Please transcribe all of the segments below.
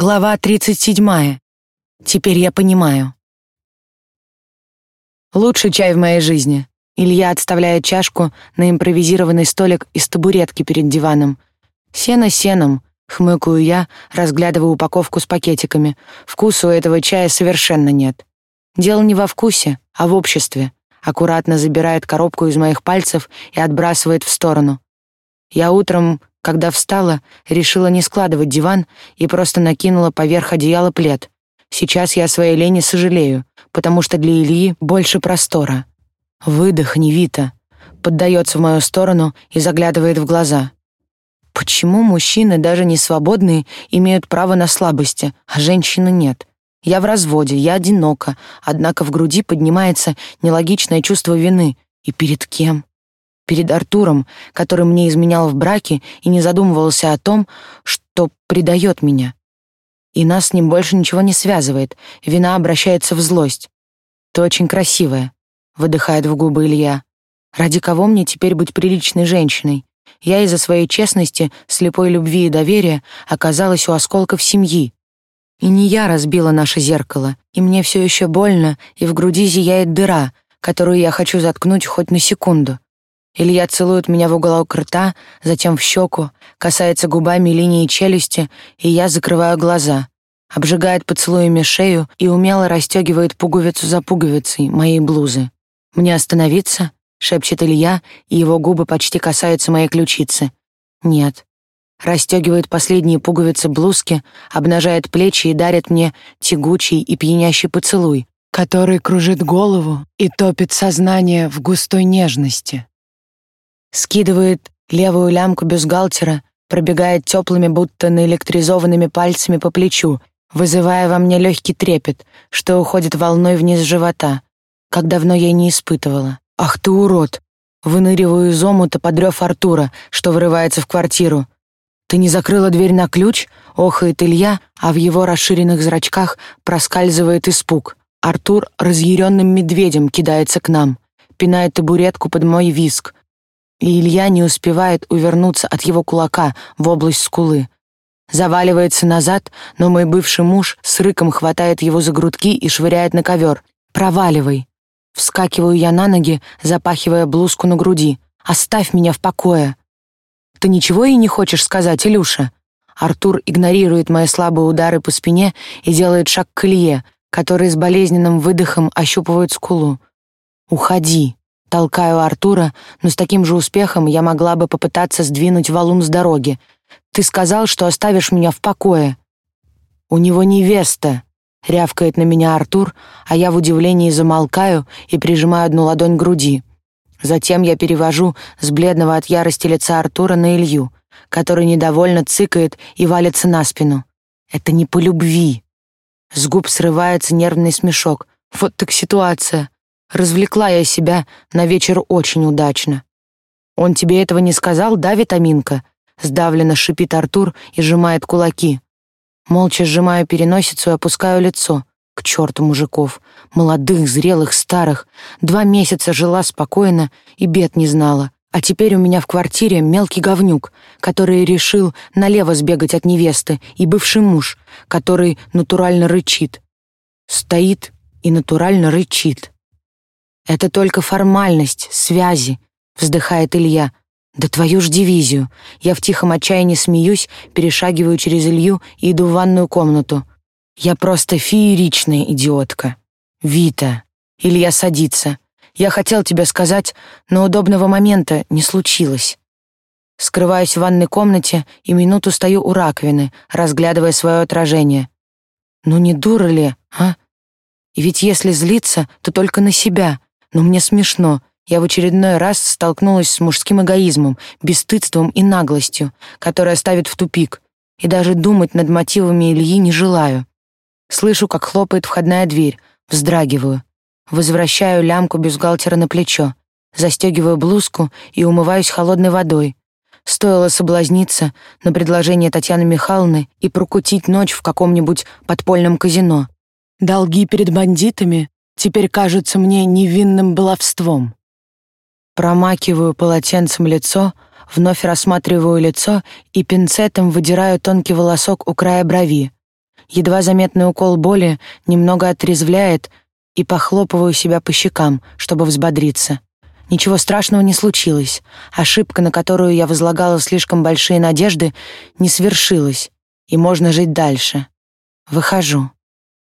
Глава 37. Теперь я понимаю. Лучший чай в моей жизни. Илья отставляет чашку на импровизированный столик из табуретки перед диваном. Сено сеном, хмыкаю я, разглядывая упаковку с пакетиками. Вкуса у этого чая совершенно нет. Дело не во вкусе, а в обществе. Аккуратно забирает коробку из моих пальцев и отбрасывает в сторону. Я утром когда встала, решила не складывать диван и просто накинула поверх одеяла плед. Сейчас я о своей лени сожалею, потому что для Ильи больше простора. Выдохни, Вита. Поддается в мою сторону и заглядывает в глаза. Почему мужчины, даже не свободные, имеют право на слабости, а женщины нет? Я в разводе, я одинока, однако в груди поднимается нелогичное чувство вины. И перед кем? Перед Артуром, который мне изменял в браке и не задумывался о том, что предает меня. И нас с ним больше ничего не связывает, вина обращается в злость. «Ты очень красивая», — выдыхает в губы Илья. «Ради кого мне теперь быть приличной женщиной? Я из-за своей честности, слепой любви и доверия оказалась у осколков семьи. И не я разбила наше зеркало, и мне все еще больно, и в груди зияет дыра, которую я хочу заткнуть хоть на секунду. Илья целует меня в уголок рта, затем в щеку, касается губами линии челюсти, и я закрываю глаза. Обжигает поцелуями шею и умело расстегивает пуговицу за пуговицей моей блузы. «Мне остановиться?» — шепчет Илья, и его губы почти касаются моей ключицы. «Нет». Расстегивает последние пуговицы блузки, обнажает плечи и дарит мне тягучий и пьянящий поцелуй, который кружит голову и топит сознание в густой нежности скидывает левую лямку бюстгальтера, пробегает теплыми, будто наэлектризованными пальцами по плечу, вызывая во мне легкий трепет, что уходит волной вниз живота, как давно я не испытывала. «Ах ты урод!» Выныриваю из омута под рев Артура, что врывается в квартиру. «Ты не закрыла дверь на ключ?» — охает Илья, а в его расширенных зрачках проскальзывает испуг. Артур разъяренным медведем кидается к нам, пинает табуретку под мой виск, и Илья не успевает увернуться от его кулака в область скулы. Заваливается назад, но мой бывший муж с рыком хватает его за грудки и швыряет на ковер. «Проваливай!» Вскакиваю я на ноги, запахивая блузку на груди. «Оставь меня в покое!» «Ты ничего ей не хочешь сказать, Илюша?» Артур игнорирует мои слабые удары по спине и делает шаг к Илье, который с болезненным выдохом ощупывает скулу. «Уходи!» Толкаю Артура, но с таким же успехом я могла бы попытаться сдвинуть валун с дороги. Ты сказал, что оставишь меня в покое. У него невеста, рявкает на меня Артур, а я в удивлении замолкаю и прижимаю одну ладонь к груди. Затем я перевожу с бледного от ярости лица Артура на Илью, который недовольно цыкает и валится на спину. Это не по любви. С губ срывается нервный смешок. Вот так ситуация. Развлекла я себя на вечер очень удачно. Он тебе этого не сказал, да, витаминка? Сдавленно шипит Артур и сжимает кулаки. Молча сжимаю переносицу и опускаю лицо. К черту мужиков. Молодых, зрелых, старых. Два месяца жила спокойно и бед не знала. А теперь у меня в квартире мелкий говнюк, который решил налево сбегать от невесты, и бывший муж, который натурально рычит. Стоит и натурально рычит. «Это только формальность, связи», — вздыхает Илья. «Да твою ж дивизию!» Я в тихом отчаянии смеюсь, перешагиваю через Илью и иду в ванную комнату. «Я просто фееричная идиотка!» «Вита!» Илья садится. «Я хотел тебе сказать, но удобного момента не случилось». Скрываюсь в ванной комнате и минуту стою у раковины, разглядывая свое отражение. «Ну не дура ли, а? Ведь если злиться, то только на себя, но мне смешно. Я в очередной раз столкнулась с мужским эгоизмом, бесстыдством и наглостью, которая ставит в тупик. И даже думать над мотивами Ильи не желаю. Слышу, как хлопает входная дверь, вздрагиваю. Возвращаю лямку бюстгальтера на плечо, застегиваю блузку и умываюсь холодной водой. Стоило соблазниться на предложение Татьяны Михайловны и прокутить ночь в каком-нибудь подпольном казино. Долги перед бандитами теперь кажутся мне невинным баловством. Промакиваю полотенцем лицо, вновь рассматриваю лицо и пинцетом выдираю тонкий волосок у края брови. Едва заметный укол боли немного отрезвляет и похлопываю себя по щекам, чтобы взбодриться. Ничего страшного не случилось. Ошибка, на которую я возлагала слишком большие надежды, не свершилась, и можно жить дальше. Выхожу.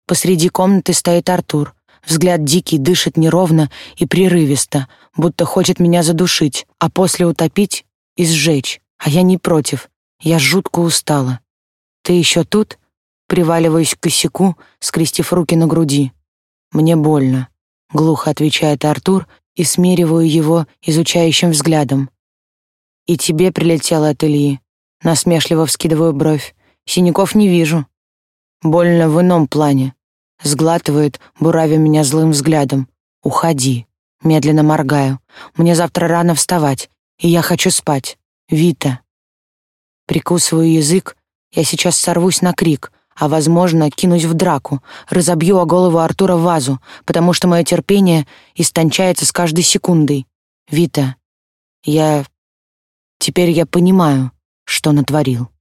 Посреди комнаты стоит Артур. Взгляд дикий, дышит неровно и прерывисто, будто хочет меня задушить, а после утопить и сжечь. А я не против. Я жутко устала. «Ты еще тут?» Приваливаюсь к косяку, скрестив руки на груди. «Мне больно», — глухо отвечает Артур и смериваю его изучающим взглядом. «И тебе прилетело от Ильи?» Насмешливо вскидываю бровь. «Синяков не вижу». «Больно в ином плане». Сглатывает, буравя меня злым взглядом. «Уходи». Медленно моргаю. «Мне завтра рано вставать, и я хочу спать. Вита». Прикусываю язык. Я сейчас сорвусь на крик, а, возможно, кинусь в драку, разобью о голову Артура вазу, потому что мое терпение истончается с каждой секундой. Вита, я... Теперь я понимаю, что натворил.